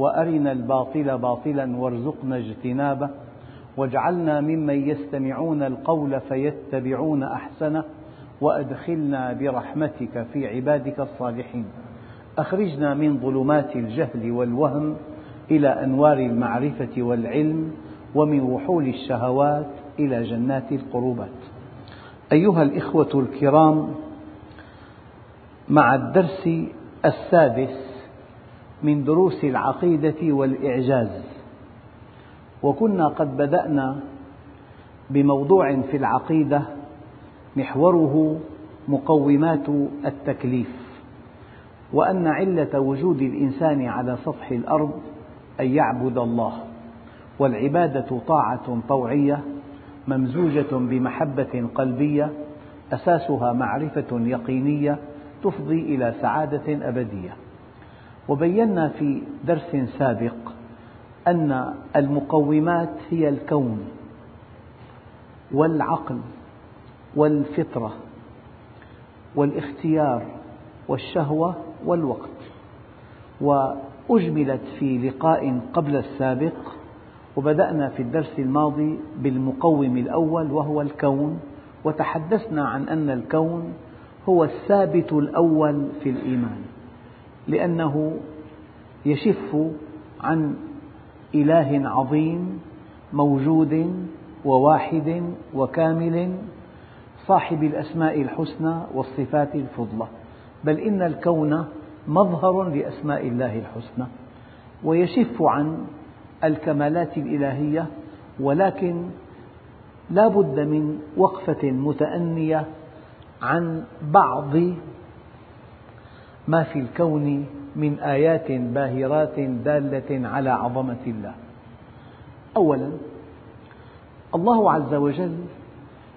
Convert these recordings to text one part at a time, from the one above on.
وأرنا الباطل باطلا وارزقنا اجتنابه واجعلنا ممن يستمعون القول فيتبعون أحسنه وأدخلنا برحمتك في عبادك الصالحين. أخرجنا من ظلمات الجهل والوهم إلى أنوار المعرفة والعلم ومن وحول الشهوات إلى جنات القربات. أيها الإخوة الكرام مع الدرس السادس من دروس العقيدة والإعجاز. وكنا قد بدأنا بموضوع في العقيدة محوره مقومات التكليف وأن علة وجود الإنسان على سطح الأرض أن يعبد الله والعبادة طاعة طوعية ممزوجة بمحبة قلبية أساسها معرفة يقينية تفضي إلى سعادة أبدية. وبينا في درس سابق أن المقومات هي الكون والعقل والفطرة والاختيار والشهوة والوقت. وأجملت في لقاء قبل السابق وبدأنا في الدرس الماضي بالمقوم الأول وهو الكون وتحدثنا عن أن الكون هو الثابت الأول في الإيمان. لأنه يشف عن إله عظيم موجود وواحد وكامل صاحب الأسماء الحسنى والصفات الفضلى. بل إن الكون مظهر لأسماء الله الحسنى ويشف عن الكمالات الإلهية ولكن لا بد من وقفة متأنية عن بعض ما في الكون من آيات باهرات دالة على عظمة الله. أولا الله عز وجل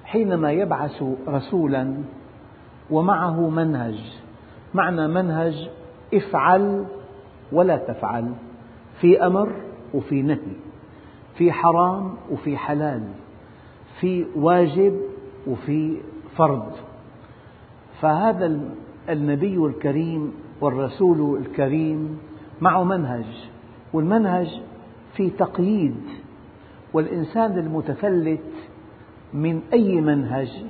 حينما يبعث رسولا ومعه منهج. معنى منهج افعل ولا تفعل في أمر وفي نهي في حرام وفي حلال في واجب وفي فرض. فهذا النبي الكريم والرسول الكريم معه منهج والمنهج في تقييد والإنسان المتفلت من أي منهج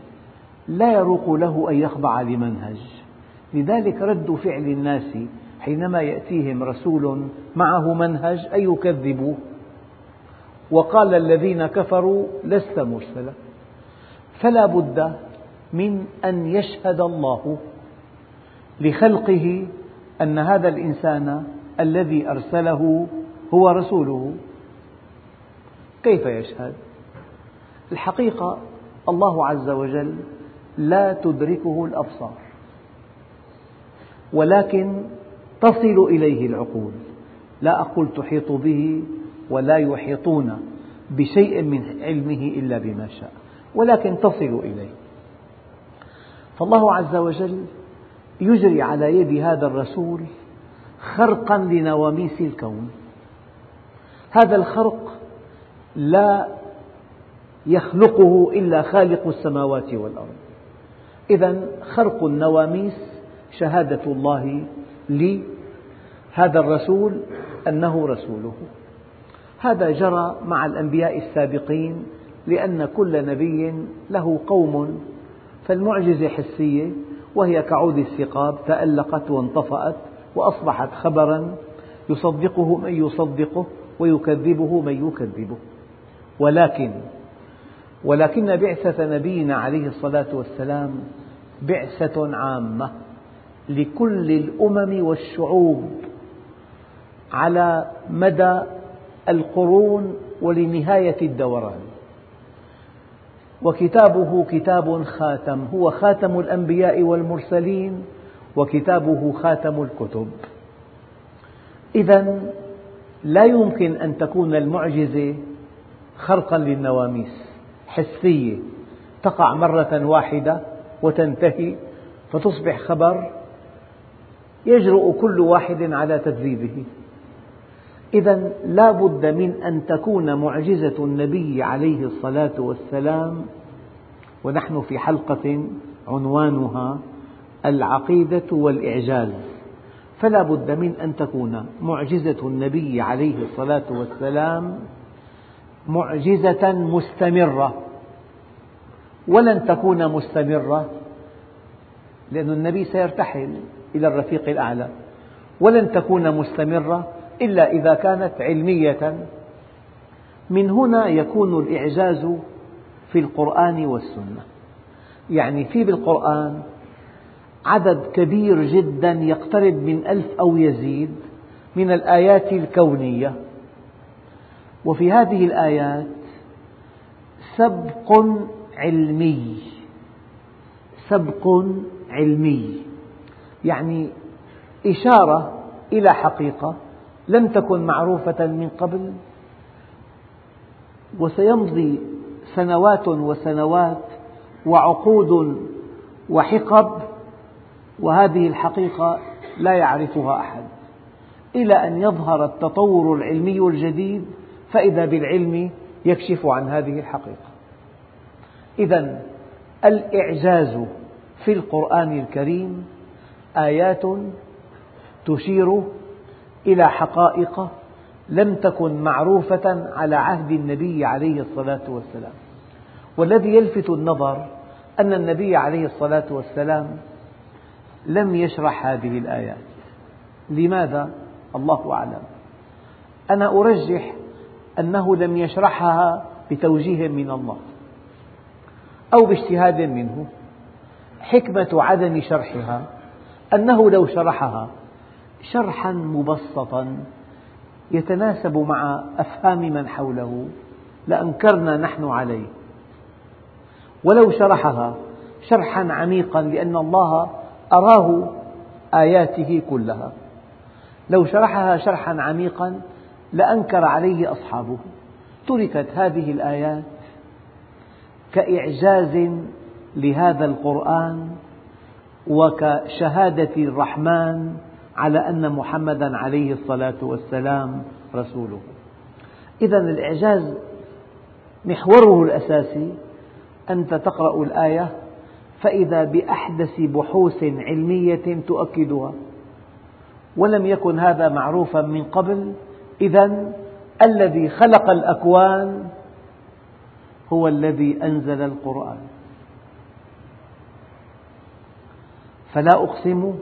لا يروق له أن يخضع لمنهج. لذلك رد فعل الناس حينما يأتيهم رسول معه منهج أن يكذبوه وقال الذين كفروا لست مرسلا. فلا بد من أن يشهد الله. لخلقه أن هذا الإنسان الذي أرسله هو رسوله. كيف يشهد؟ الحقيقة الله عز وجل لا تدركه الأبصار ولكن تصل إليه العقول. لا أقول تحيط به ولا يحيطون بشيء من علمه إلا بما شاء ولكن تصل إليه. فالله عز وجل يجري على يد هذا الرسول خرقا لنواميس الكون. هذا الخرق لا يخلقه إلا خالق السماوات والأرض. إذا خرق النواميس شهادة الله لهذا الرسول أنه رسوله. هذا جرى مع الأنبياء السابقين لأن كل نبي له قوم فالمعجزة حسية. وهي كعود الثقاب تألقت وانطفأت وأصبحت خبرا يصدقه من يصدقه ويكذبه من يكذبه. ولكن ولكن بعثة نبينا عليه الصلاة والسلام بعثة عامة لكل الأمم والشعوب على مدى القرون ولنهاية الدوران. وكتابه كتاب خاتم هو خاتم الأنبياء والمرسلين وكتابه خاتم الكتب. إذا لا يمكن أن تكون المعجزة خرقا للنواميس حسية. تقع مرة واحدة وتنتهي فتصبح خبر يجرؤ كل واحد على تكذيبه إذا لا بد من أن تكون معجزة النبي عليه الصلاة والسلام ونحن في حلقة عنوانها العقيدة والإعجاز. فلا بد من أن تكون معجزة النبي عليه الصلاة والسلام معجزة مستمرة. ولن تكون مستمرة لأن النبي سيرتحل إلى الرفيق الأعلى. ولن تكون مستمرة إلا إذا كانت علمية. من هنا يكون الإعجاز في القرآن والسنة. يعني في بالقرآن عدد كبير جدا يقترب من ألف أو يزيد من الآيات الكونية. وفي هذه الآيات سبق علمي. سبق علمي. يعني إشارة إلى حقيقة. لم تكن معروفة من قبل. وسيمضي سنوات وسنوات وعقود وحقب وهذه الحقيقة لا يعرفها أحد. إلى أن يظهر التطور العلمي الجديد فإذا بالعلم يكشف عن هذه الحقيقة. إذا الإعجاز في القرآن الكريم آيات تشير إلى حقائق لم تكن معروفة على عهد النبي عليه الصلاة والسلام. والذي يلفت النظر أن النبي عليه الصلاة والسلام لم يشرح هذه الآيات. لماذا؟ الله أعلم. أنا أرجح أنه لم يشرحها بتوجيه من الله أو باجتهاد منه. حكمة عدم شرحها أنه لو شرحها شرحا مبسطا يتناسب مع أفهام من حوله لأنكرنا نحن عليه. ولو شرحها شرحا عميقا لأن الله أراه آياته كلها. لو شرحها شرحا عميقا لأنكر عليه أصحابه. تركت هذه الآيات كإعجاز لهذا القرآن وكشهادة الرحمن على أن محمدا عليه الصلاة والسلام رسوله. إذا الإعجاز محوره الأساسي أنت تقرأ الآية فإذا بأحدث بحوث علمية تؤكدها. ولم يكن هذا معروفا من قبل إذا الذي خلق الأكوان هو الذي أنزل القرآن. فلا أقسم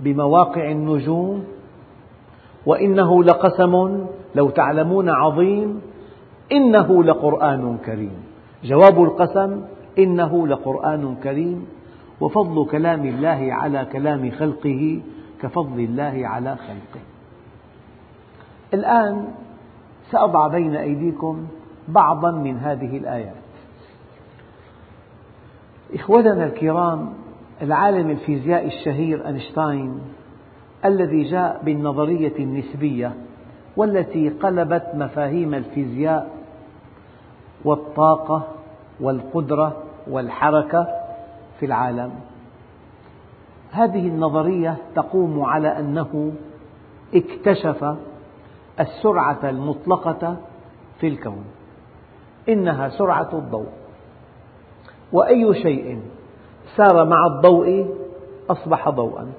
بمواقع النجوم وإنه لقسم لو تعلمون عظيم إنه لقرآن كريم. جواب القسم إنه لقرآن كريم. وفضل كلام الله على كلام خلقه كفضل الله على خلقه. الآن سأضع بين أيديكم بعضا من هذه الآيات. إخوتنا الكرام العالم الفيزيائي الشهير أينشتاين الذي جاء بالنظرية النسبية والتي قلبت مفاهيم الفيزياء والطاقة والقدرة والحركة في العالم. هذه النظرية تقوم على أنه اكتشف السرعة المطلقة في الكون. إنها سرعة الضوء. وأي شيء سار مع الضوء أصبح ضوءا.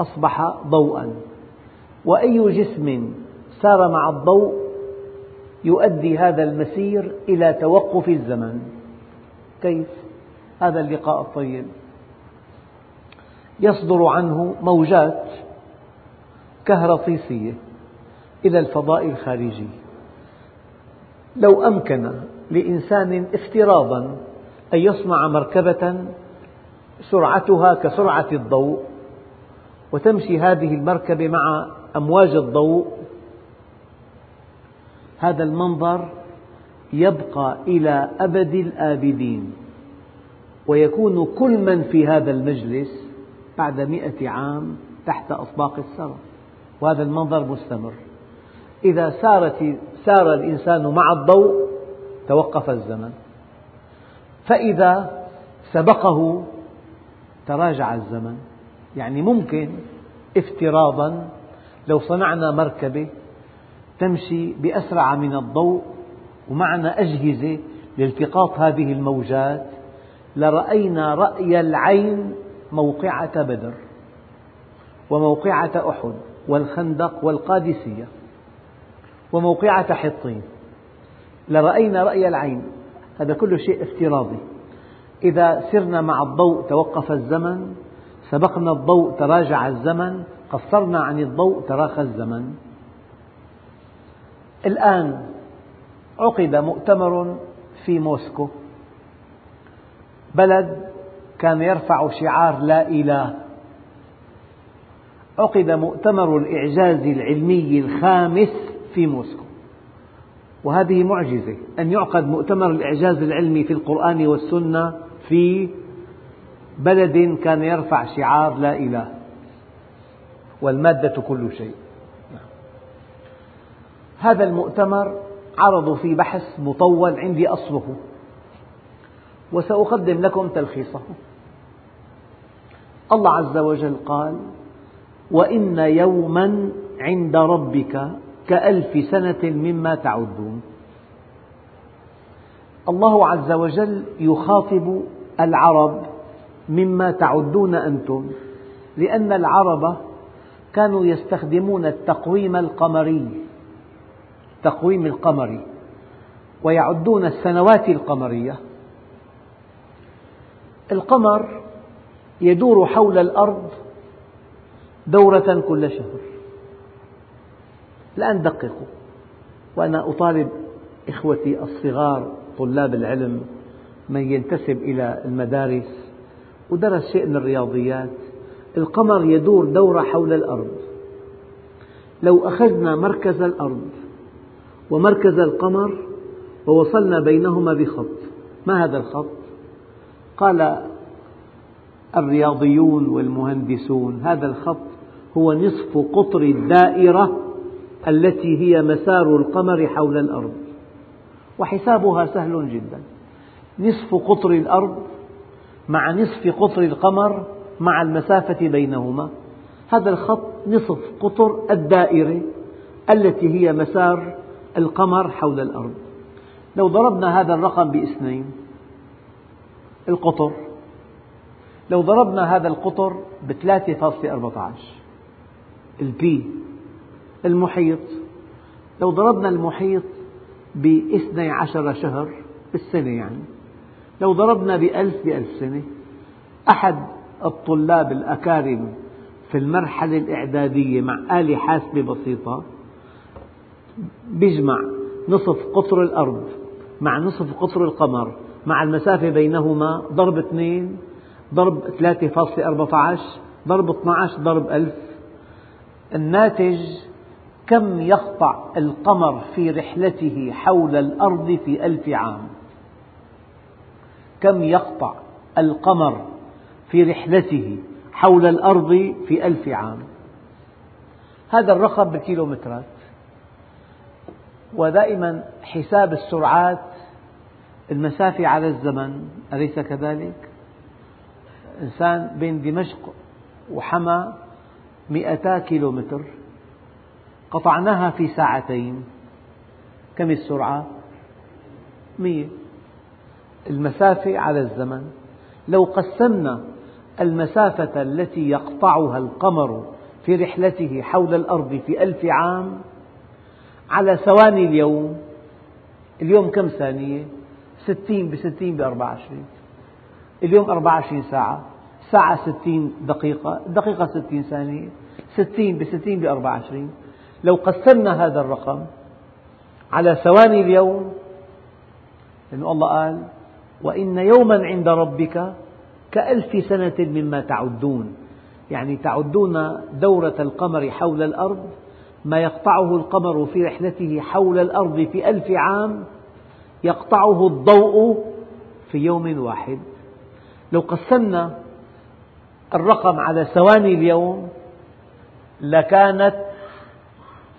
أصبح ضوءا. وأي جسم سار مع الضوء يؤدي هذا المسير إلى توقف الزمن. كيف؟ هذا اللقاء الطيب. يصدر عنه موجات كهرطيسية إلى الفضاء الخارجي. لو أمكن لإنسان افتراضا أن يصنع مركبة سرعتها كسرعة الضوء وتمشي هذه المركبة مع أمواج الضوء. هذا المنظر يبقى إلى أبد الآبدين ويكون كل من في هذا المجلس بعد مئة عام تحت أطباق الثرى وهذا المنظر مستمر. إذا سارت سار الإنسان مع الضوء توقف الزمن. فإذا سبقه تراجع الزمن يعني ممكن افتراضا لو صنعنا مركبة تمشي بأسرع من الضوء ومعنا أجهزة لالتقاط هذه الموجات لرأينا رأي العين موقعة بدر وموقعة أحد والخندق والقادسية وموقعة حطين لرأينا رأي العين هذا كله شيء افتراضي. إذا سرنا مع الضوء توقف الزمن سبقنا الضوء تراجع الزمن قصرنا عن الضوء تراخى الزمن. الآن عقد مؤتمر في موسكو بلد كان يرفع شعار لا إله. عقد مؤتمر الإعجاز العلمي الخامس في موسكو. وهذه معجزة أن يعقد مؤتمر الإعجاز العلمي في القرآن والسنة في بلد كان يرفع شعار لا إله والمادة كل شيء. هذا المؤتمر عرضوا فيه بحث مطول عندي أصله وسأقدم لكم تلخيصه. الله عز وجل قال وإن يوما عند ربك كألف سنة مما تعدون. الله عز وجل يخاطب العرب مما تعدون أنتم لأن العرب كانوا يستخدمون التقويم القمري التقويم القمري ويعدون السنوات القمرية. القمر يدور حول الأرض دورة كل شهر. الآن دققوا. وأنا أطالب إخوتي الصغار طلاب العلم من ينتسب إلى المدارس ودرس شيء من الرياضيات. القمر يدور دورة حول الأرض. لو أخذنا مركز الأرض ومركز القمر ووصلنا بينهما بخط ما هذا الخط؟ قال الرياضيون والمهندسون هذا الخط هو نصف قطر الدائرة التي هي مسار القمر حول الأرض. وحسابها سهل جدا. نصف قطر الأرض مع نصف قطر القمر مع المسافة بينهما. هذا الخط نصف قطر الدائرة التي هي مسار القمر حول الأرض. لو ضربنا هذا الرقم باثنين القطر لو ضربنا هذا القطر بثلاثة فاصلة أربعة عشر البي. المحيط. لو ضربنا المحيط باثني عشر شهر بالسنة يعني لو ضربنا بألف بألف سنة أحد الطلاب الأكارم في المرحلة الإعدادية مع آلة حاسبة بسيطة يجمع نصف قطر الأرض مع نصف قطر القمر مع المسافة بينهما ضرب اثنين ضرب 3.14 ضرب 12 ضرب ألف. الناتج كم يقطع القمر في رحلته حول الأرض في ألف عام؟ كم يقطع القمر في رحلته حول الأرض في ألف عام؟ هذا الرقم بالكيلومترات. ودائما حساب السرعات المسافة على الزمن أليس كذلك؟ إنسان بين دمشق وحما مئتا كيلومتر. قطعناها في ساعتين. كم السرعة؟ مئة المسافة على الزمن. لو قسمنا المسافة التي يقطعها القمر في رحلته حول الأرض في ألف عام على ثواني اليوم اليوم كم ثانية؟ ستين بستين بأربعة وعشرين. اليوم أربعة وعشرين ساعة. ساعة ستين دقيقة. دقيقة ستين ثانية. ستين بستين بأربعة وعشرين. لو قسمنا هذا الرقم على ثواني اليوم لأن الله قال وإن يوما عند ربك كألف سنة مما تعدون. يعني تعدون دورة القمر حول الأرض ما يقطعه القمر في رحلته حول الأرض في ألف عام يقطعه الضوء في يوم واحد. لو قسمنا الرقم على ثواني اليوم لكانت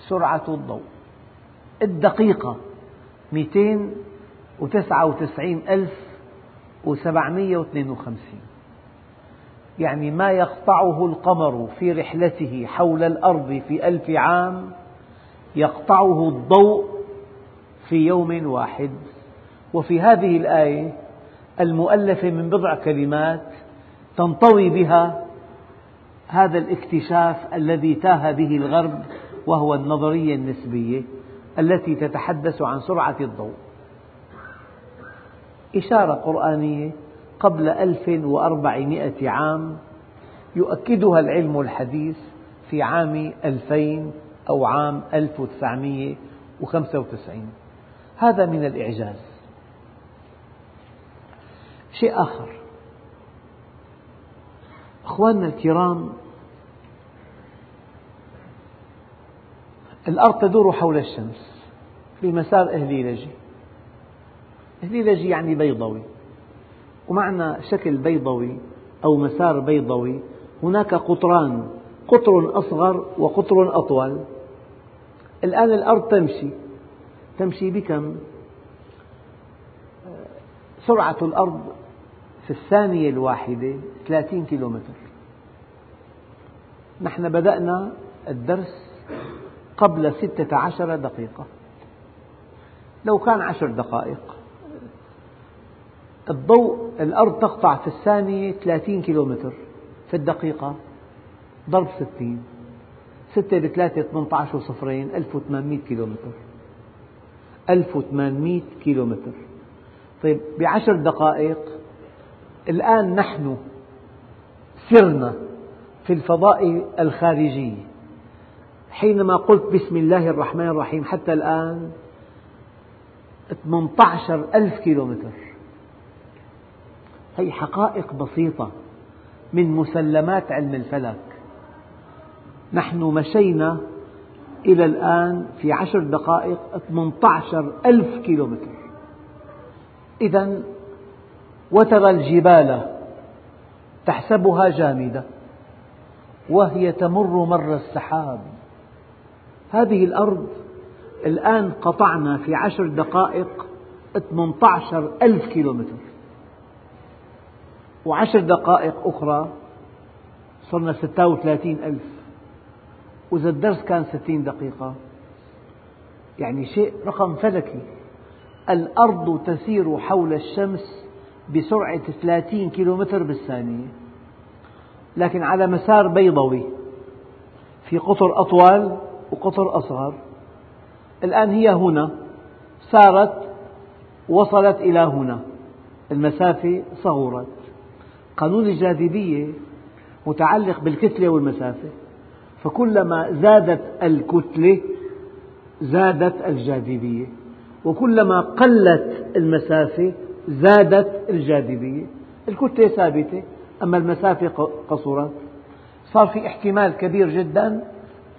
سرعة الضوء. الدقيقة 299 ألف وسبعمئة واثنين وخمسين. يعني ما يقطعه القمر في رحلته حول الأرض في ألف عام يقطعه الضوء في يوم واحد. وفي هذه الآية المؤلفة من بضع كلمات تنطوي بها هذا الاكتشاف الذي تاه به الغرب وهو النظرية النسبية التي تتحدث عن سرعة الضوء. إشارة قرآنية قبل ألف وأربعمائة عام يؤكدها العلم الحديث في عام ألفين أو عام ألف وتسعمئة وخمسة وتسعين. هذا من الإعجاز. شيء آخر. أخواننا الكرام الأرض تدور حول الشمس. في مسار إهليلجي إهليلجي يعني بيضوي. ومعنى شكل بيضوي أو مسار بيضوي هناك قطران قطر أصغر وقطر أطول. الآن الأرض تمشي. تمشي بكم؟ سرعة الأرض في الثانية الواحدة 30 كيلومتر. نحن بدأنا الدرس قبل ستة عشر دقيقة. لو كان عشر دقائق. الضوء الأرض تقطع في الثانية 30 كيلومتر. في الدقيقة ضرب ستين. ستة بثلاثة 18 وصفرين 1800 كيلومتر. 1800 كيلومتر. طيب بعشر دقائق. الآن نحن سرنا في الفضاء الخارجي. حينما قلت بسم الله الرحمن الرحيم حتى الآن 18 ألف كيلومتر. هي حقائق بسيطة من مسلمات علم الفلك. نحن مشينا إلى الآن في عشر دقائق 18 ألف كيلومتر. إذا وترى الجبال تحسبها جامدة وهي تمر مر السحاب. هذه الأرض الآن قطعنا في عشر دقائق 18 ألف كيلومتر. وعشر دقائق أخرى صرنا 36 ألف. وإذا الدرس كان 60 دقيقة يعني شيء رقم فلكي. الأرض تسير حول الشمس بسرعة 30 كيلومتر بالثانية. لكن على مسار بيضوي في قطر أطول وقطر أصغر. الآن هي هنا. سارت وصلت إلى هنا. المسافة صغرت قانون الجاذبية متعلق بالكتلة والمسافة. فكلما زادت الكتلة زادت الجاذبية. وكلما قلت المسافة زادت الجاذبية. الكتلة ثابتة أما المسافة قصرت. صار في احتمال كبير جدا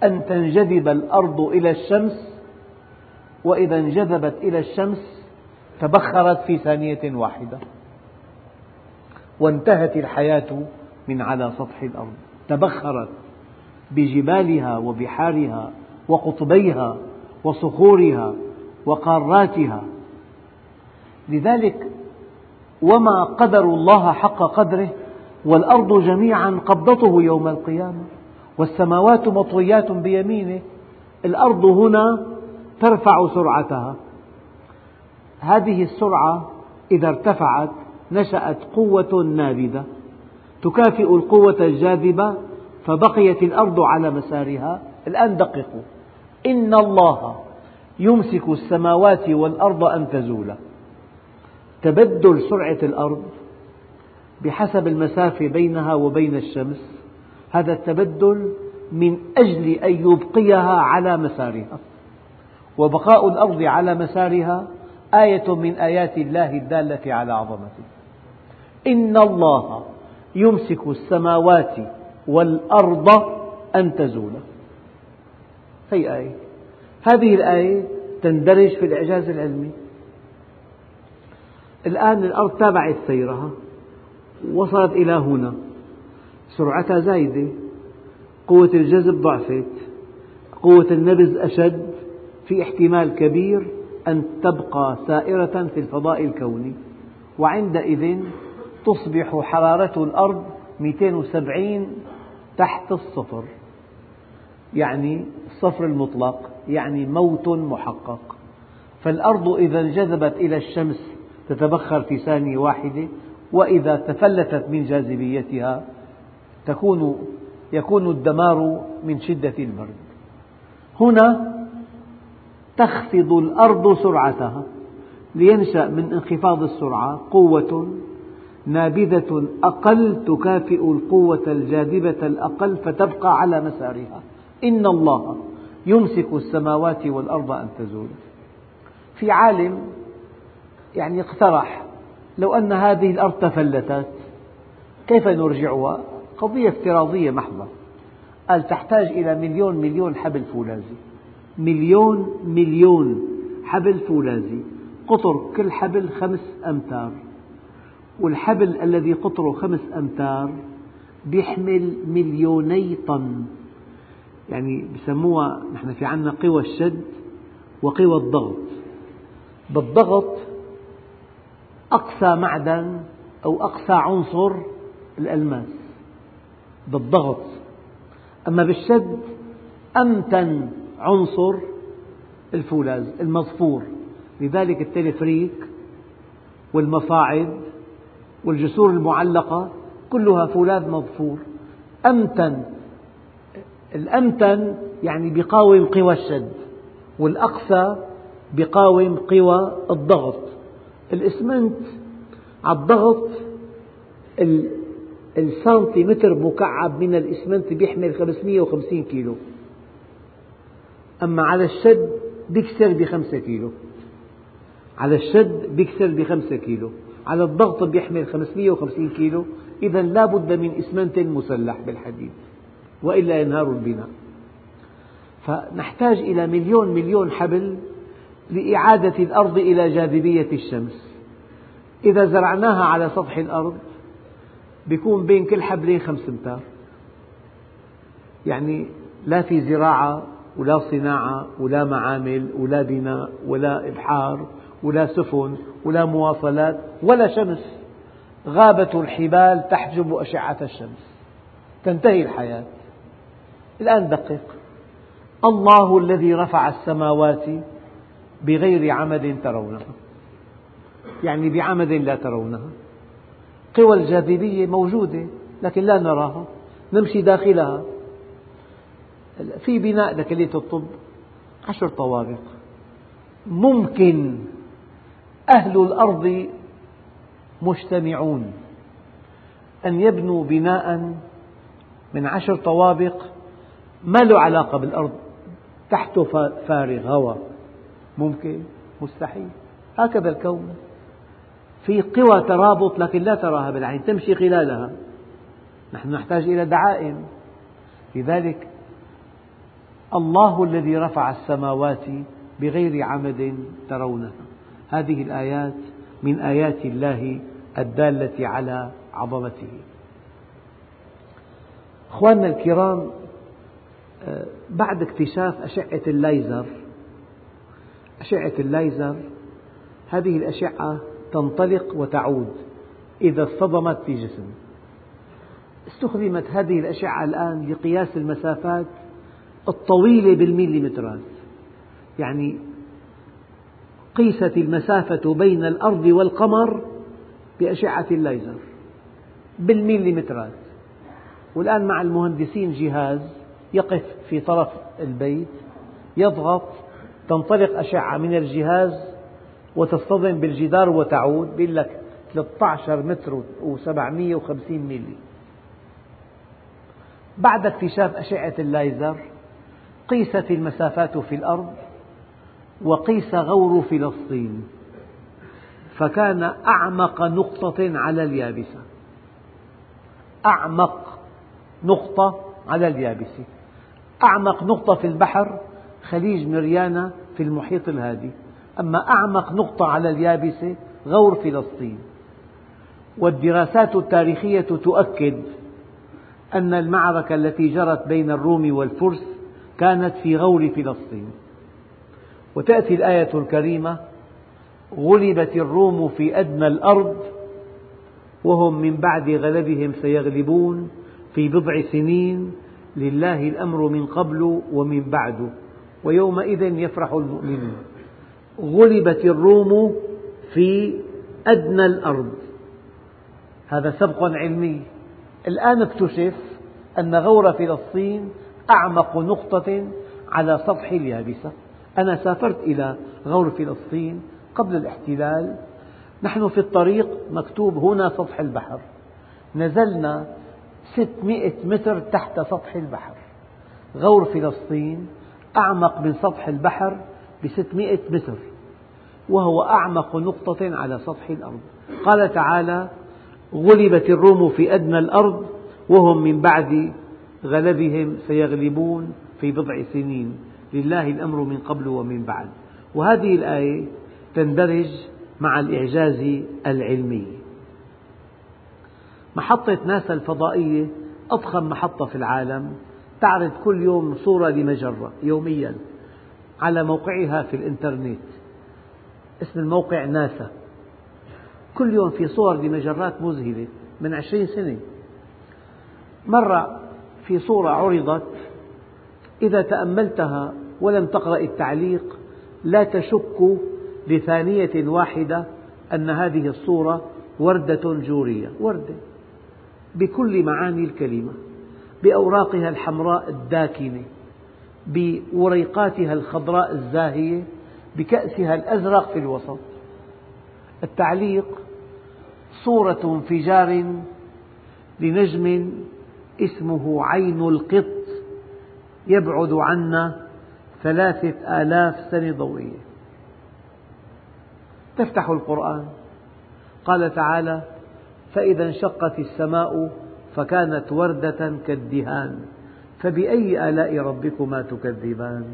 أن تنجذب الأرض إلى الشمس وإذا انجذبت إلى الشمس تبخرت في ثانية واحدة. وانتهت الحياة من على سطح الأرض. تبخرت بجبالها وبحارها وقطبيها وصخورها وقاراتها. لذلك وما قدر الله حق قدره والأرض جميعا قبضته يوم القيامة. والسماوات مطويات بيمينه. الأرض هنا ترفع سرعتها. هذه السرعة إذا ارتفعت نشأت قوة نابذة. تكافئ القوة الجاذبة فبقيت الأرض على مسارها. الآن دققوا. إن الله يمسك السماوات والأرض أن تزولا. تبدل سرعة الأرض بحسب المسافة بينها وبين الشمس. هذا التبدل من أجل أن يبقيها على مسارها. وبقاء الأرض على مسارها آية من آيات الله الدالة على عظمته. إن الله يمسك السماوات والأرض أن تزولا. هي آية. هذه الآية تندرج في الإعجاز العلمي. الآن الأرض تابعت سيرها. وصلت إلى هنا. سرعتها زايدة. قوة الجذب ضعفت. قوة النبذ أشد. في احتمال كبير أن تبقى سائرة في الفضاء الكوني. وعندئذ تصبح حرارة الأرض 270 تحت الصفر. يعني الصفر المطلق يعني موت محقق. فالأرض إذا انجذبت إلى الشمس تتبخر في ثانية واحدة وإذا تفلتت من جاذبيتها تكون يكون الدمار من شدة البرد. هنا تخفض الأرض سرعتها لينشأ من انخفاض السرعة قوة نابذة أقل تكافئ القوة الجاذبة الأقل فتبقى على مسارها. إن الله يمسك السماوات والأرض أن تزولا في عالم يعني اقترح لو أن هذه الأرض تفلتت كيف نرجعها؟ قضية افتراضية محضة. قال تحتاج إلى مليون مليون حبل فولاذي. مليون مليون حبل فولاذي. قطر كل حبل خمس أمتار. والحبل الذي قطره خمس أمتار يحمل مليوني طن. يعني بسموها نحن في عنا قوى الشد وقوى الضغط. بالضغط أقسى معدن أو أقسى عنصر الألماس. بالضغط. أما بالشد أمتن عنصر الفولاذ المظفور. لذلك التلفريك والمصاعد والجسور المعلقة كلها فولاذ مظفور. أمتن الأمتن يعني بيقاوم قوى الشد والأقسى بيقاوم قوى الضغط. الإسمنت على الضغط السنتيمتر مكعب من الإسمنت بيحمل 550 كيلو. أما على الشد بيكسر بخمسة كيلو. على الشد بيكسر بخمسة كيلو. على الضغط بيحمل 550 كيلو. إذا لا بد من إسمنت مسلح بالحديد. وإلا ينهار البناء. فنحتاج إلى مليون مليون حبل لإعادة الأرض إلى جاذبية الشمس. إذا زرعناها على سطح الأرض بيكون بين كل حبلين خمس أمتار. يعني لا في زراعة ولا صناعة ولا معامل ولا بناء ولا إبحار ولا سفن ولا مواصلات ولا شمس. غابت الحبال تحجب أشعة الشمس. تنتهي الحياة. الآن دقق. الله الذي رفع السماوات بغير عمد ترونها. يعني بعمد لا ترونها. قوى الجاذبية موجودة لكن لا نراها. نمشي داخلها. في بناء لكلية الطب عشر طوابق ممكن أهل الأرض مجتمعون أن يبنوا بناء من عشر طوابق ما له علاقة بالأرض. تحته فارغ هواء ممكن مستحيل. هكذا الكون. في قوى ترابط لكن لا تراها بالعين تمشي خلالها. نحن نحتاج إلى دعائم. لذلك الله الذي رفع السماوات بغير عمد ترونها. هذه الآيات من آيات الله الدالة على عظمته. أخواننا الكرام بعد اكتشاف أشعة الليزر أشعة الليزر هذه الأشعة تنطلق وتعود إذا اصطدمت في جسم. استخدمت هذه الأشعة الآن لقياس المسافات الطويلة بالميليمترات يعني قيست المسافة بين الأرض والقمر بأشعة الليزر بالميليمترات والآن مع المهندسين جهاز يقف في طرف البيت يضغط تنطلق أشعة من الجهاز وتصطدم بالجدار وتعود يقول لك 13 متر و750 ميلي بعد اكتشاف أشعة الليزر قيست المسافات في الأرض وقيس غور فلسطين. فكان أعمق نقطة على اليابسة. أعمق نقطة على اليابسة. أعمق نقطة في البحر خليج مريانا في المحيط الهادي. أما أعمق نقطة على اليابسة غور فلسطين. والدراسات التاريخية تؤكد أن المعركة التي جرت بين الروم والفرس كانت في غور فلسطين. وتأتي الآية الكريمة غلبت الروم في أدنى الأرض وهم من بعد غلبهم سيغلبون في بضع سنين. لله الأمر من قبل ومن بعد ويومئذ يفرح المؤمنون. غلبت الروم في أدنى الأرض. هذا سبق علمي. الآن اكتشف أن غور فلسطين أعمق نقطة على سطح اليابسة. أنا سافرت إلى غور فلسطين قبل الاحتلال. نحن في الطريق مكتوب هنا سطح البحر. نزلنا ستمئة متر تحت سطح البحر. غور فلسطين أعمق من سطح البحر بستمئة متر وهو أعمق نقطة على سطح الأرض. قال تعالى غلبت الروم في أدنى الأرض وهم من بعد غلبهم سيغلبون في بضع سنين. لله الأمر من قبل ومن بعد. وهذه الآية تندرج مع الإعجاز العلمي. محطة ناسا الفضائية أضخم محطة في العالم. تعرض كل يوم صورة لمجرة يوميا. على موقعها في الإنترنت. اسم الموقع ناسا. كل يوم في صور لمجرات مذهلة من عشرين سنة. مرة في صورة عرضت إذا تأملتها ولم تقرأ التعليق لا تشك لثانية واحدة أن هذه الصورة وردة جورية. وردة. بكل معاني الكلمة. بأوراقها الحمراء الداكنة. بوريقاتها الخضراء الزاهية بكأسها الأزرق في الوسط. التعليق صورة انفجار لنجم اسمه عين القط يبعد عنا ثلاثة آلاف سنة ضوئية. تفتح القرآن. قال تعالى فإذا انشقت السماء فكانت وردة كالدهان. فبأي آلاء ربكما تكذبان؟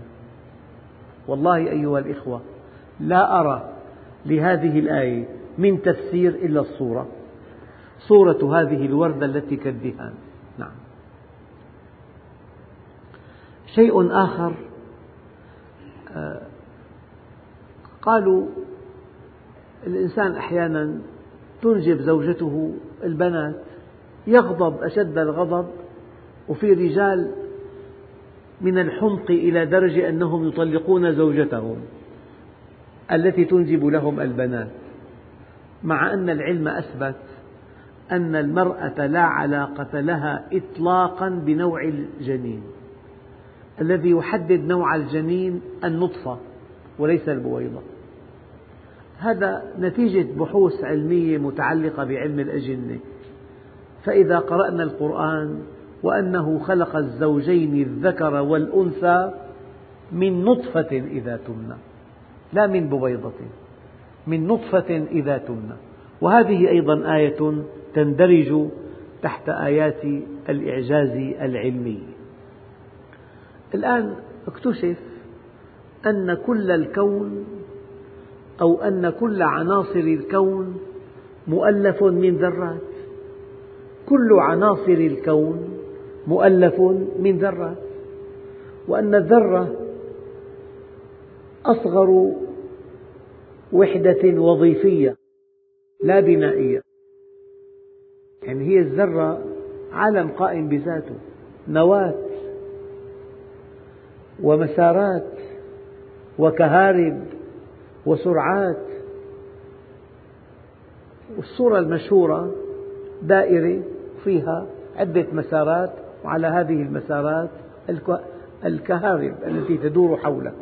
والله أيها الإخوة لا أرى لهذه الآية من تفسير إلا الصورة. صورة هذه الوردة التي كالدهان نعم. شيء آخر آه، قالوا الإنسان أحيانا تنجب زوجته البنات يغضب أشد الغضب وفي رجال من الحمق إلى درجة أنهم يطلقون زوجتهم التي تنجب لهم البنات. مع أن العلم أثبت أن المرأة لا علاقة لها إطلاقا بنوع الجنين. الذي يحدد نوع الجنين النطفة وليس البويضة. هذا نتيجة بحوث علمية متعلقة بعلم الأجنة. فإذا قرأنا القرآن وأنه خلق الزوجين الذكر والأنثى من نطفة إذا تمنى لا من بويضة من نطفة إذا تمنى. وهذه أيضا آية تندرج تحت آيات الإعجاز العلمي. الآن اكتشف أن كل الكون أو أن كل عناصر الكون مؤلف من ذرات. كل عناصر الكون مؤلف من ذرات وأن الذرة أصغر وحدة وظيفية لا بنائية. يعني هي الذرة عالم قائم بذاته نواة ومسارات وكهارب وسرعات. والصورة المشهورة دائرة فيها عدة مسارات وعلى هذه المسارات الكهارب التي تدور حولها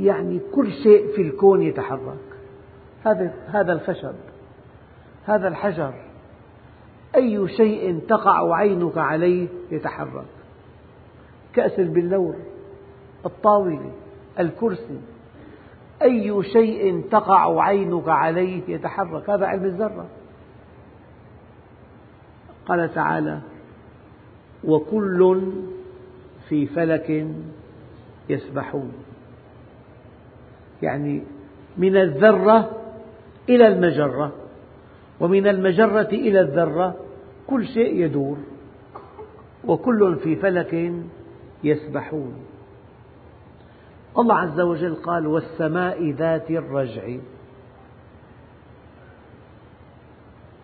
يعني كل شيء في الكون يتحرك. هذا هذا الخشب هذا الحجر. أي شيء تقع عينك عليه يتحرك. كأس البلور الطاولة الكرسي. أي شيء تقع عينك عليه يتحرك. هذا علم الذرة. قال تعالى وكل في فلك يسبحون. يعني من الذرة إلى المجرة ومن المجرة إلى الذرة كل شيء يدور وكل في فلك يسبحون. الله عز وجل قال والسماء ذات الرجع.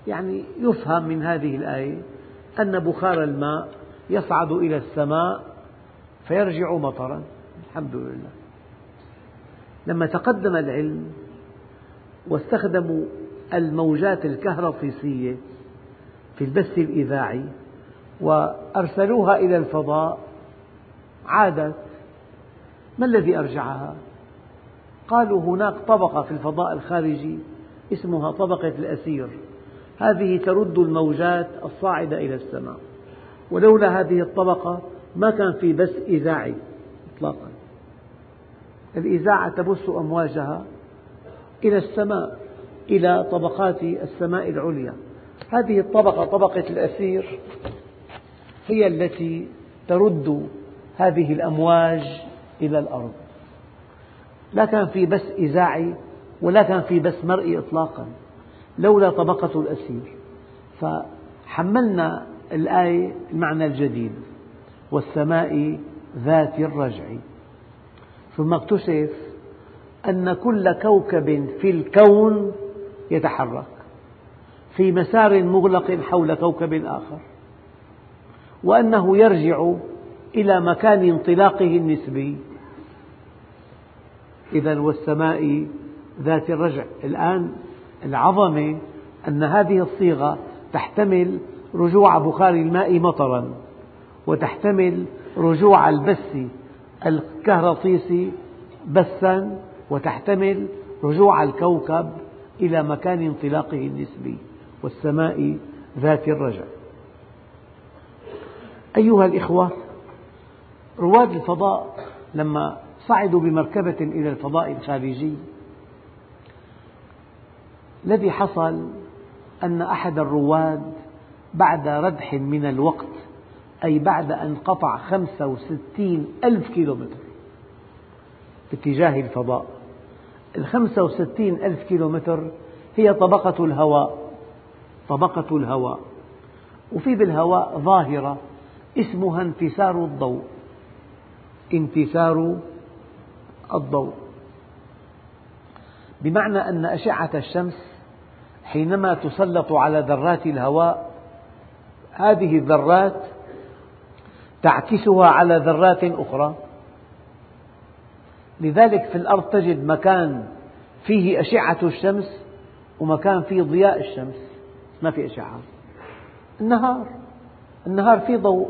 يعني يفهم من هذه الآية أن بخار الماء يصعد إلى السماء فيرجع مطرا. الحمد لله. لما تقدم العلم واستخدموا الموجات الكهرطيسية في البث الإذاعي وأرسلوها إلى الفضاء عادت. ما الذي أرجعها؟ قالوا هناك طبقة في الفضاء الخارجي اسمها طبقة الأسير. هذه ترد الموجات الصاعدة إلى السماء. ولولا هذه الطبقة ما كان في بث إذاعي إطلاقا. الإذاعة تبث أمواجها إلى السماء إلى طبقات السماء العليا. هذه الطبقة طبقة الأسير هي التي ترد هذه الأمواج إلى الأرض. لا كان في بث إذاعي ولا كان في بث مرئي إطلاقا. لولا طبقة الأسير. فحملنا الآية المعنى الجديد والسماء ذات الرجع. ثم اكتشف أن كل كوكب في الكون يتحرك في مسار مغلق حول كوكب آخر وأنه يرجع إلى مكان انطلاقه النسبي. إذا والسماء ذات الرجع. الآن العظمة أن هذه الصيغة تحتمل رجوع بخار الماء مطرا وتحتمل رجوع البث الكهرطيسي بثا وتحتمل رجوع الكوكب إلى مكان انطلاقه النسبي والسماء ذات الرجع. أيها الإخوة رواد الفضاء لما صعدوا بمركبة إلى الفضاء الخارجي الذي حصل أن أحد الرواد بعد ردح من الوقت أي بعد أن قطع خمسة وستين ألف كيلومتر باتجاه الفضاء. الخمسة وستين ألف كيلومتر هي طبقة الهواء طبقة الهواء. وفي بالهواء ظاهرة اسمها انتسار الضوء. انتسار الضوء. بمعنى أن أشعة الشمس حينما تسلط على ذرات الهواء هذه الذرات تعكسها على ذرات أخرى. لذلك في الأرض تجد مكان فيه أشعة الشمس ومكان فيه ضياء الشمس. ما في أشعة. النهار. النهار فيه ضوء.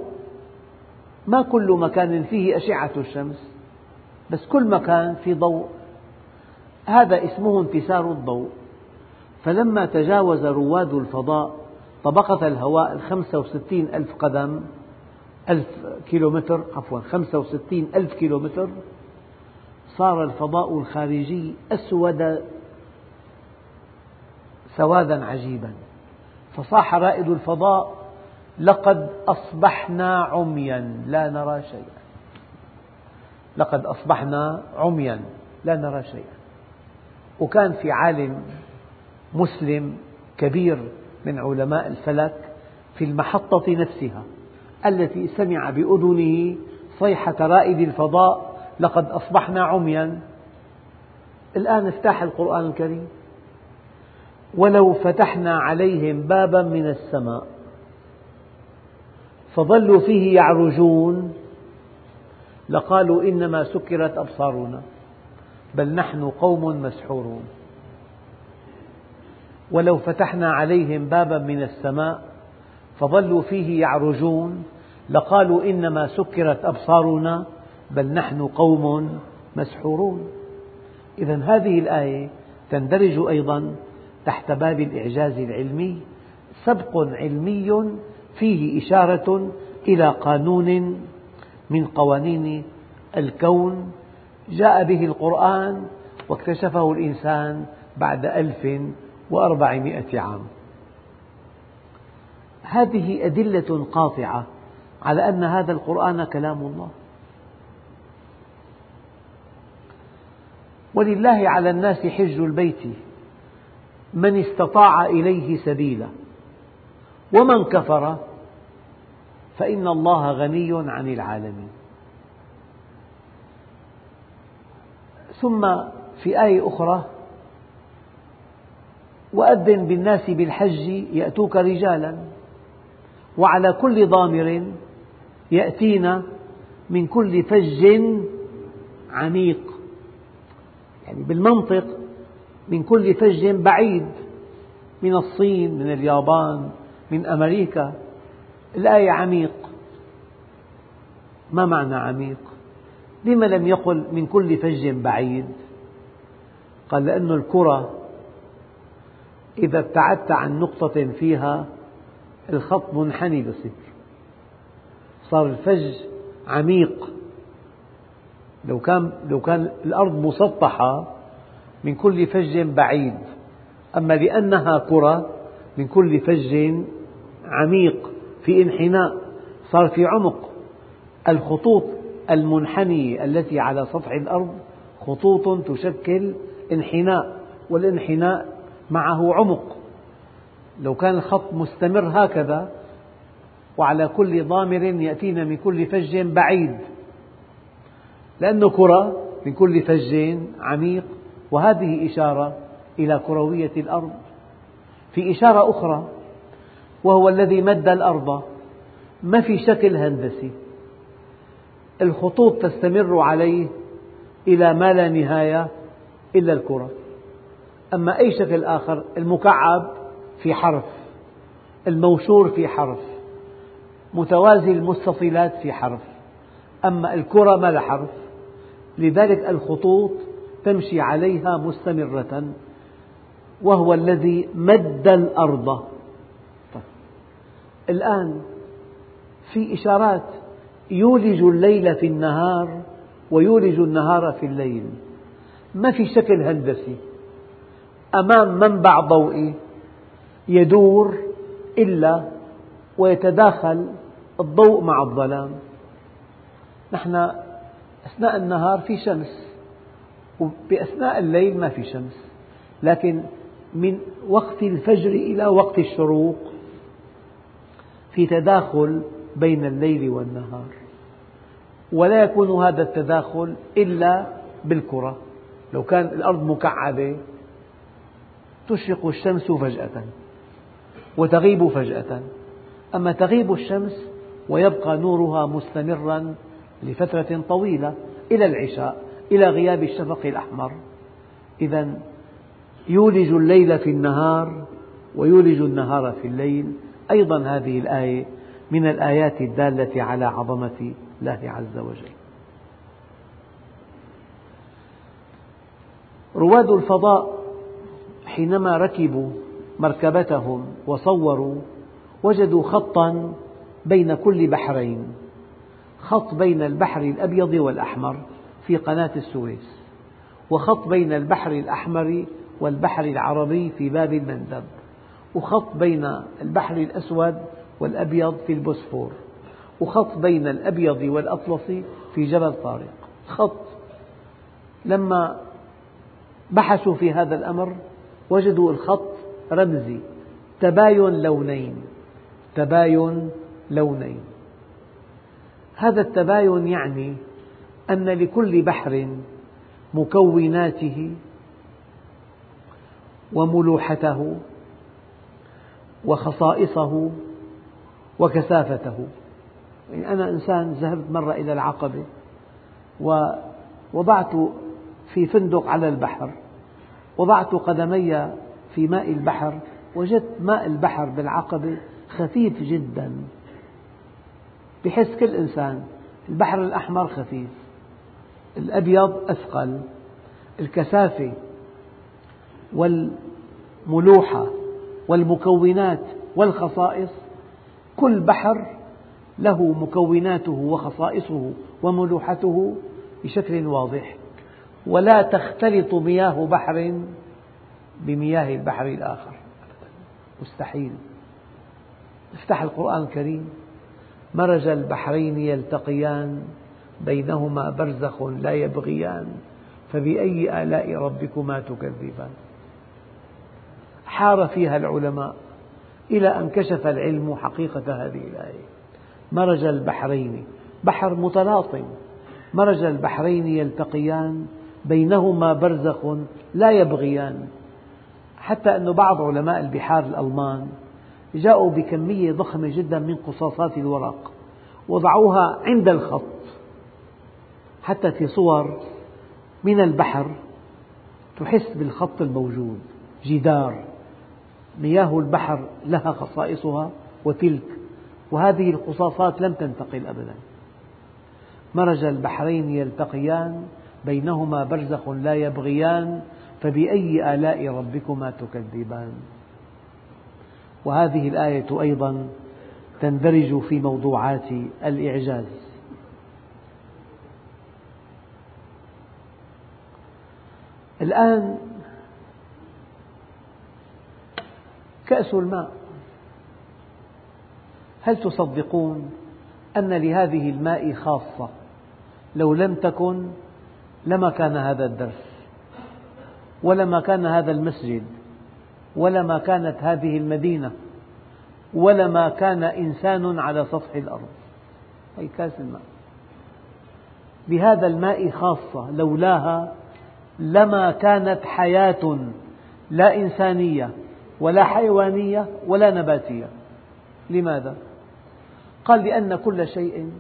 ما كل مكان فيه أشعة الشمس بس كل مكان فيه ضوء. هذا اسمه انتسار الضوء. فلما تجاوز رواد الفضاء طبقة الهواء الخمسة وستين ألف قدم ألف كيلومتر عفوا خمسة وستين ألف كيلومتر. صار الفضاء الخارجي أسود سوادا عجيبا. فصاح رائد الفضاء لقد أصبحنا عميا. لا نرى شيئا. لقد أصبحنا عميا. لا نرى شيئا. وكان في عالم مسلم كبير من علماء الفلك في المحطة نفسها التي سمع بأذنه صيحة رائد الفضاء لقد أصبحنا عميا. الآن افتح القرآن الكريم. ولو فتحنا عليهم بابا من السماء فظلوا فيه يعرجون. لقالوا إنما سكرت أبصارنا بل نحن قوم مسحورون. ولو فتحنا عليهم بابا من السماء فظلوا فيه يعرجون لقالوا إنما سكرت أبصارنا بل نحن قوم مسحورون. إذا هذه الآية تندرج أيضا تحت باب الإعجاز العلمي سبق علمي فيه إشارة إلى قانون من قوانين الكون. جاء به القرآن واكتشفه الإنسان بعد ألف وأربعمائة عام. هذه أدلة قاطعة على أن هذا القرآن كلام الله. ولله على الناس حج البيت من استطاع إليه سبيلا. ومن كفر فإن الله غني عن العالمين. ثم في آية أخرى وأذن بالناس بالحج يأتوك رجالا. وعلى كل ضامر يأتين من كل فج عميق. يعني بالمنطق من كل فج بعيد. من الصين من اليابان من أمريكا. الآية عميق. ما معنى عميق؟ لما لم يقل من كل فج بعيد؟ قال لأن الكرة إذا ابتعدت عن نقطة فيها الخط منحني بصير صار الفج عميق. لو كان لو كان الأرض مسطحة من كل فج بعيد. أما لأنها كرة من كل فج عميق في انحناء. صار في عمق. الخطوط المنحنية التي على سطح الأرض خطوط تشكل انحناء. والانحناء معه عمق. لو كان الخط مستمر هكذا وعلى كل ضامر يأتينا من كل فج بعيد. لأنه كرة من كل فج عميق. وهذه إشارة إلى كروية الأرض. في إشارة أخرى وهو الذي مد الأرض. ما في شكل هندسي. الخطوط تستمر عليه إلى ما لا نهاية إلا الكرة. أما أي شكل آخر المكعب في حرف الموشور في حرف متوازي المستصلات في حرف. أما الكرة ما لها حرف لذلك الخطوط تمشي عليها مستمرة وهو الذي مد الأرض. طيب. الآن في إشارات يولج الليل في النهار ويولج النهار في الليل. ما في شكل هندسي. أمام منبع ضوئي يدور إلا ويتداخل الضوء مع الظلام. نحن أثناء النهار في شمس وبأثناء الليل ما في شمس. لكن من وقت الفجر إلى وقت الشروق في تداخل بين الليل والنهار. ولا يكون هذا التداخل إلا بالكرة. لو كان الأرض مكعبة تشرق الشمس فجأة وتغيب فجأة. أما تغيب الشمس ويبقى نورها مستمرا لفترة طويلة إلى العشاء إلى غياب الشفق الأحمر. إذا يولج الليل في النهار ويولج النهار في الليل. أيضا هذه الآية من الآيات الدالة على عظمة الله عز وجل. رواد الفضاء حينما ركبوا مركبتهم وصوروا وجدوا خطا بين كل بحرين. خط بين البحر الأبيض والأحمر في قناة السويس وخط بين البحر الأحمر والبحر العربي في باب المندب وخط بين البحر الأسود والأبيض في البوسفور وخط بين الأبيض والأطلسي في جبل طارق. خط. لما بحثوا في هذا الأمر وجدوا الخط رمزي. تباين لونين. تباين لونين. هذا التباين يعني أن لكل بحر مكوناته وملوحته وخصائصه وكثافته. يعني أنا إنسان ذهبت مرة إلى العقبة ووضعت في فندق على البحر. وضعت قدمي في ماء البحر وجدت ماء البحر بالعقبة خفيف جدا. بحس كل إنسان البحر الأحمر خفيف الأبيض أثقل الكثافة والملوحة والمكونات والخصائص كل بحر له مكوناته وخصائصه وملوحته بشكل واضح. ولا تختلط مياه بحر بمياه البحر الآخر. مستحيل. افتح القرآن الكريم. مرج البحرين يلتقيان بينهما برزخ لا يبغيان فبأي آلاء ربكما تكذبان. حار فيها العلماء إلى أن كشف العلم حقيقة هذه الآية. مرج البحرين. بحر متلاطم. مرج البحرين يلتقيان بينهما برزخ لا يبغيان. حتى أن بعض علماء البحار الألمان جاءوا بكمية ضخمة جدا من قصاصات الورق وضعوها عند الخط حتى في صور من البحر تحس بالخط الموجود جدار. مياه البحر لها خصائصها وتلك وهذه القصاصات لم تنتقل أبدا. مرج البحرين يلتقيان بينهما برزخ لا يبغيان فبأي آلاء ربكما تكذبان. وهذه الآية أيضا تندرج في موضوعات الإعجاز. الآن كأس الماء. هل تصدقون أن لهذه الماء خاصة؟ لو لم تكن لما كان هذا الدرس ولما كان هذا المسجد ولما كانت هذه المدينة ولما كان إنسان على سطح الأرض. أي كاس الماء. بهذا الماء خاصة لولاها لما كانت حياة لا إنسانية ولا حيوانية ولا نباتية. لماذا؟ قال لأن كل شيء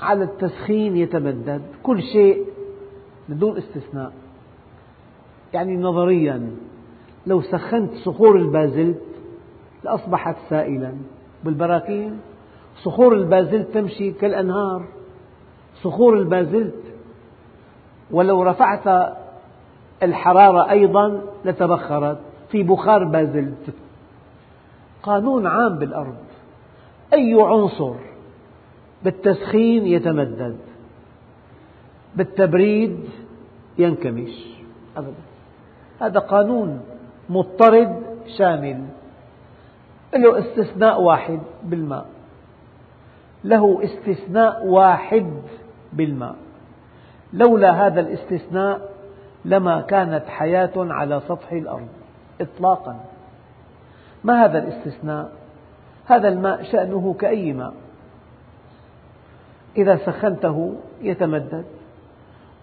على التسخين يتمدد. كل شيء بدون استثناء. يعني نظريا لو سخنت صخور البازلت لأصبحت سائلا. بالبراكين صخور البازلت تمشي كالأنهار. صخور البازلت ولو رفعت الحرارة أيضا لتبخرت. في بخار بازلت. قانون عام بالأرض. أي عنصر بالتسخين يتمدد؟ بالتبريد ينكمش. أبدا. هذا قانون مضطرد شامل. له استثناء واحد بالماء. له استثناء واحد بالماء. لولا هذا الاستثناء لما كانت حياة على سطح الأرض إطلاقا. ما هذا الاستثناء؟ هذا الماء شأنه كأي ماء. إذا سخنته يتمدد.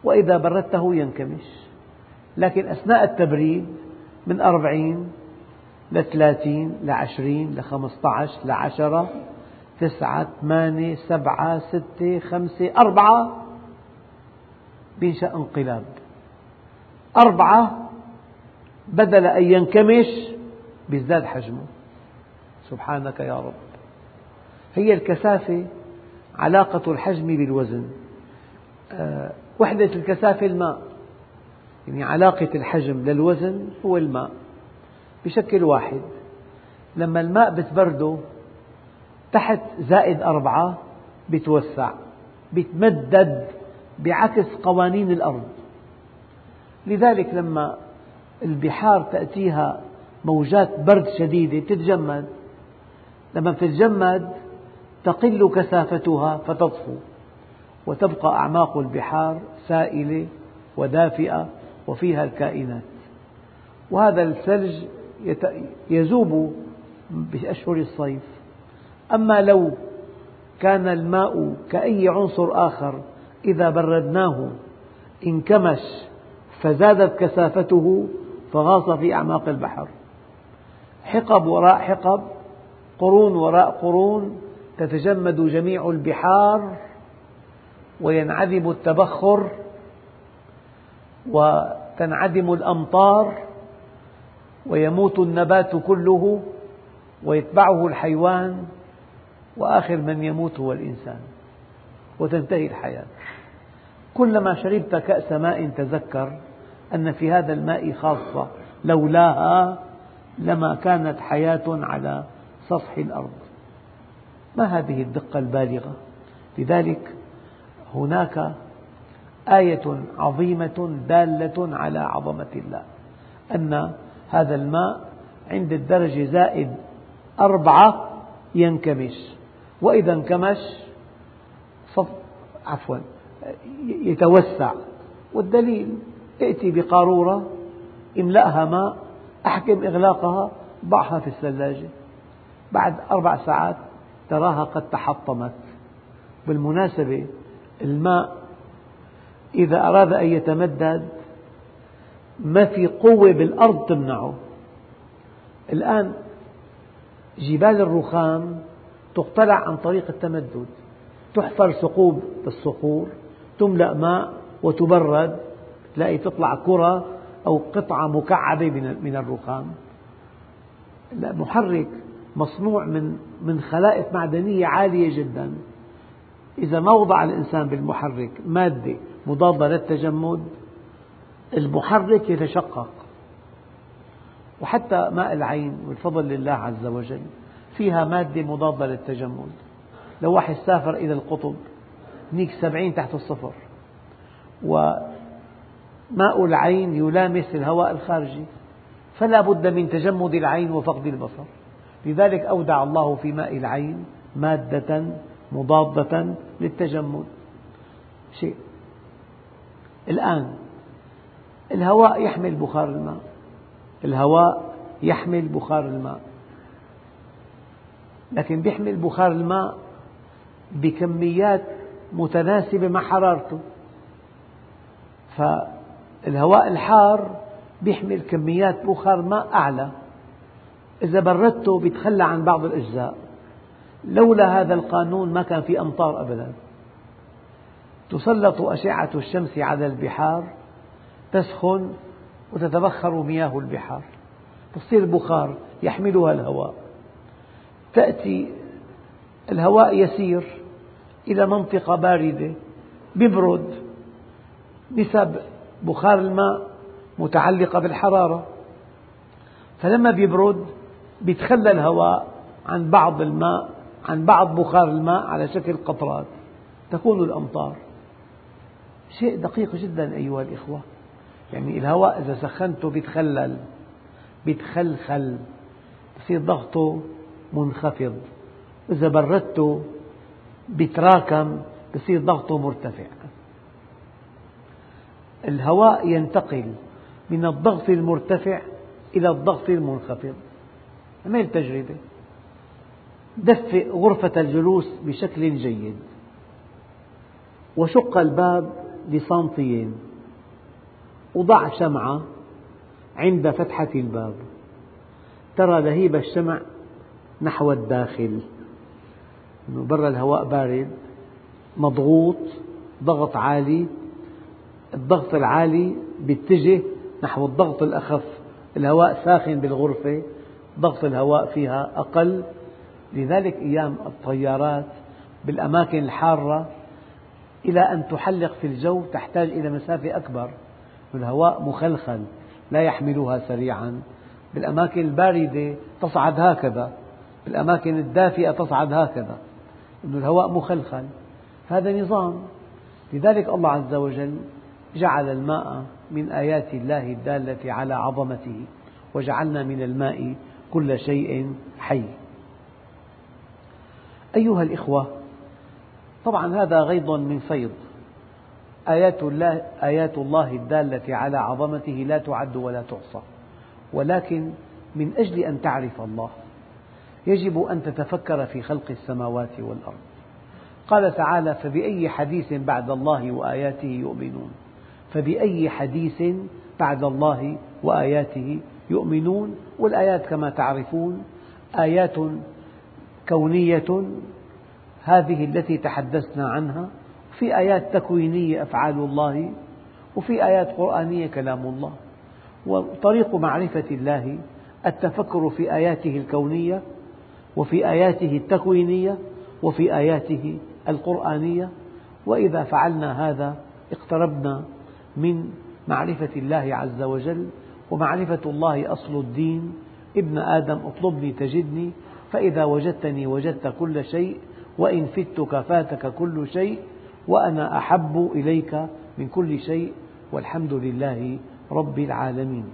وإذا بردته ينكمش. لكن أثناء التبريد من أربعين لثلاثين لعشرين لخمسة عشر لعشرة تسعة ثمانية سبعة ستة خمسة أربعة بينشأ انقلاب. أربعة بدل أن ينكمش بيزداد حجمه. سبحانك يا رب. هي الكثافة علاقة الحجم بالوزن. آه، وحدة الكثافة الماء. يعني علاقة الحجم للوزن هو الماء. بشكل واحد لما الماء بتبرده تحت زائد أربعة بيتوسع بيتمدد بعكس قوانين الأرض. لذلك لما البحار تأتيها موجات برد شديدة تتجمد لما تتجمد تقل كثافتها فتطفو. وتبقى أعماق البحار سائلة ودافئة وفيها الكائنات. وهذا الثلج يذوب بأشهر الصيف. أما لو كان الماء كأي عنصر آخر إذا بردناه انكمش فزادت كثافته فغاص في أعماق البحر. حقب وراء حقب قرون وراء قرون تتجمد جميع البحار وينعدم التبخر وتنعدم الأمطار ويموت النبات كله ويتبعه الحيوان وآخر من يموت هو الإنسان وتنتهي الحياة. كلما شربت كأس ماء تذكر أن في هذا الماء خاصة لولاها لما كانت حياة على سطح الأرض. ما هذه الدقة البالغة؟ لذلك هناك آية عظيمة دالة على عظمة الله أن هذا الماء عند الدرجة زائد أربعة ينكمش وإذا انكمش عفوا يتوسع والدليل ائتي بقارورة إملأها ماء أحكم إغلاقها ضعها في الثلاجة. بعد أربع ساعات تراها قد تحطمت. بالمناسبة الماء إذا أراد أن يتمدد ما في قوة بالأرض تمنعه. الآن جبال الرخام تقتلع عن طريق التمدد. تحفر ثقوب بالصخور تملأ ماء وتبرد تلاقي تطلع كرة أو قطعة مكعبة من الرخام. محرك مصنوع من من خلائق معدنية عالية جدا. إذا ما وضع الإنسان بالمحرك مادة مضادة للتجمد المحرك يتشقق. وحتى ماء العين بفضل لله عز وجل فيها مادة مضادة للتجمد. لو واحد سافر إلى القطب هنيك سبعين تحت الصفر وماء العين يلامس الهواء الخارجي فلا بد من تجمد العين وفقد البصر. لذلك أودع الله في ماء العين مادة مضادة للتجمد. شيء. الآن الهواء يحمل بخار الماء. الهواء يحمل بخار الماء. لكن يحمل بخار الماء بكميات متناسبة مع حرارته. فالهواء الحار يحمل كميات بخار ماء أعلى. إذا بردته يتخلى عن بعض الأجزاء. لولا هذا القانون ما كان في أمطار أبدا. تسلط أشعة الشمس على البحار تسخن وتتبخر مياه البحار. تصير بخار يحملها الهواء. تأتي الهواء يسير إلى منطقة باردة يبرد نسب بخار الماء متعلقة بالحرارة. فلما يبرد يتخلى الهواء عن بعض الماء عن بعض بخار الماء على شكل قطرات. تكون الأمطار. شيء دقيق جدا أيها الإخوة. يعني الهواء إذا سخنته بيتخلل. بيتخلخل. بصير ضغطه منخفض. إذا بردته بيتراكم بصير ضغطه مرتفع. الهواء ينتقل من الضغط المرتفع إلى الضغط المنخفض. اعمل تجربة دفئ غرفة الجلوس بشكل جيد. وشق الباب بسنتين وضع شمعة عند فتحة الباب. ترى لهيب الشمع نحو الداخل. برا الهواء بارد مضغوط ضغط عالي. الضغط العالي بيتجه نحو الضغط الأخف. الهواء ساخن بالغرفة ضغط الهواء فيها أقل. لذلك أيام الطيارات بالأماكن الحارة إلى أن تحلق في الجو تحتاج إلى مسافة أكبر الهواء مخلخل لا يحملها سريعا. بالأماكن الباردة تصعد هكذا. بالأماكن الدافئة تصعد هكذا. أن الهواء مخلخل. هذا نظام. لذلك الله عز وجل جعل الماء من آيات الله الدالة على عظمته وجعلنا من الماء كل شيء حي. أيها الإخوة طبعا هذا غيض من فيض. آيات الله, آيات الله الدالة على عظمته لا تعد ولا تحصى ولكن من أجل أن تعرف الله يجب أن تتفكر في خلق السماوات والأرض. قال تعالى فبأي حديث بعد الله وآياته يؤمنون؟ فبأي حديث بعد الله وآياته يؤمنون؟ والآيات كما تعرفون آيات كونية هذه التي تحدثنا عنها في آيات تكوينية أفعال الله وفي آيات قرآنية كلام الله. وطريق معرفة الله التفكر في آياته الكونية وفي آياته التكوينية وفي آياته القرآنية. وإذا فعلنا هذا اقتربنا من معرفة الله عز وجل ومعرفة الله أصل الدين. ابن آدم اطلبني تجدني فإذا وجدتني وجدت كل شيء وإن فتك فاتك كل شيء وأنا أحب إليك من كل شيء والحمد لله رب العالمين.